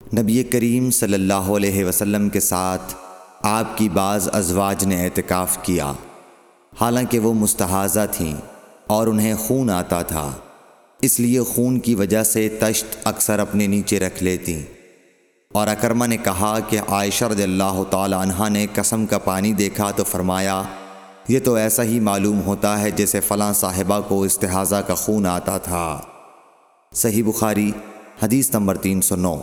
نبی کریم صلی اللہ علیہ وسلم کے ساتھ آپ کی بعض ازواج نے اعتکاف کیا۔ حالانکہ وہ مستحاضہ تھیں اور انہیں خون آتا تھا۔ اس لیے خون کی وجہ سے تشت اکثر اپنے نیچے رکھ لیتی اور اکرمہ نے کہا کہ عائشہ رضی اللہ تعالی عنہ نے قسم کا پانی دیکھا تو فرمایا، یہ تو ایسا ہی معلوم ہوتا ہے جیسے فلاں صاحبہ کو استحاضہ کا خون آتا تھا۔ صحیح بخاری، حدیث نمبر تین سو نو۔